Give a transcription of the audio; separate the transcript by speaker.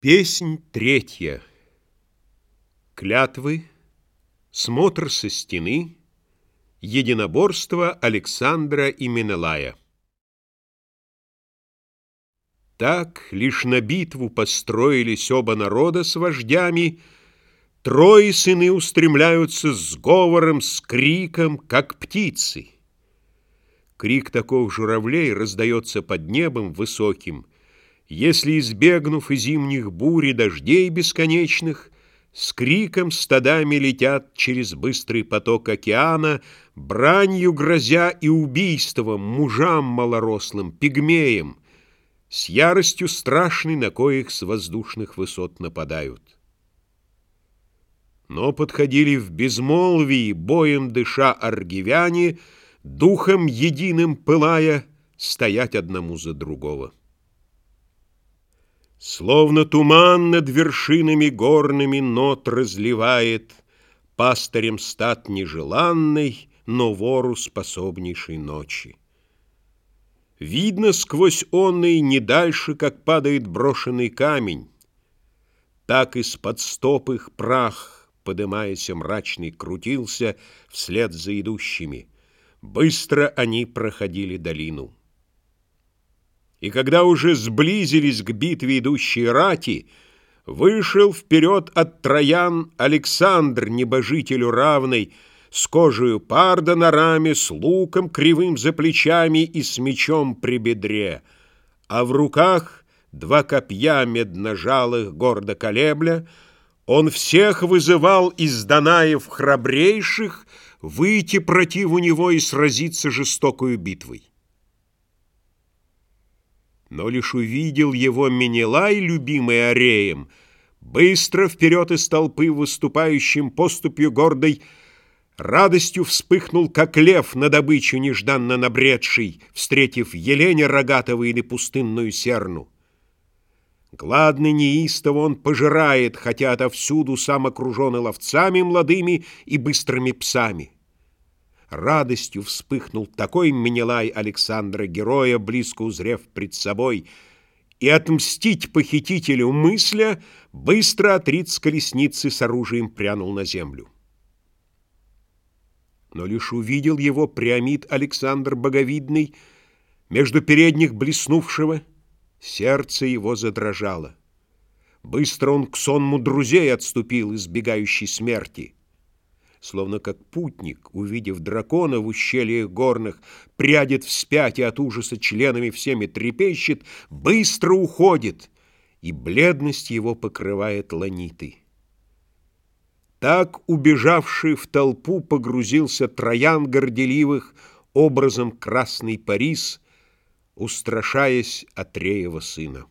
Speaker 1: Песнь третья. Клятвы, смотр со стены, единоборство Александра и Менелая. Так лишь на битву построились оба народа с вождями, Трое сыны устремляются с говором, с криком, как птицы. Крик таков журавлей раздается под небом высоким — если, избегнув и зимних бурь и дождей бесконечных, С криком стадами летят через быстрый поток океана, Бранью грозя и убийством мужам малорослым, пигмеям, С яростью страшной, на коих с воздушных высот нападают. Но подходили в безмолвии, боем дыша аргивяне, Духом единым пылая, стоять одному за другого. Словно туман над вершинами горными нот разливает Пастырем стат нежеланной, но вору способнейшей ночи. Видно сквозь онный не дальше, как падает брошенный камень, Так из-под стоп их прах, подымаясь мрачный, крутился вслед за идущими. Быстро они проходили долину. И когда уже сблизились к битве идущие рати, Вышел вперед от троян Александр, небожителю равный, С кожею парда на раме, с луком кривым за плечами И с мечом при бедре, а в руках два копья медножалых гордо колебля, Он всех вызывал из Данаев храбрейших Выйти против у него и сразиться жестокую битвой. Но лишь увидел его Менелай, любимый Ареем, Быстро вперед из толпы выступающим поступью гордой Радостью вспыхнул, как лев на добычу нежданно набредший, Встретив Елене рогатого или пустынную серну. Гладный неистово он пожирает, хотя отовсюду сам окружен и ловцами молодыми и быстрыми псами. Радостью вспыхнул такой Менелай Александра, героя, близко узрев пред собой, и отмстить похитителю мысля быстро отрит с колесницы с оружием прянул на землю. Но лишь увидел его Приамид Александр Боговидный, между передних блеснувшего, сердце его задрожало. Быстро он к сонму друзей отступил, избегающий смерти — словно как путник, увидев дракона в ущельях горных, прядет вспять и от ужаса членами всеми трепещет, быстро уходит, и бледность его покрывает ланиты. Так, убежавший в толпу, погрузился троян горделивых образом красный Парис, устрашаясь Атреева сына.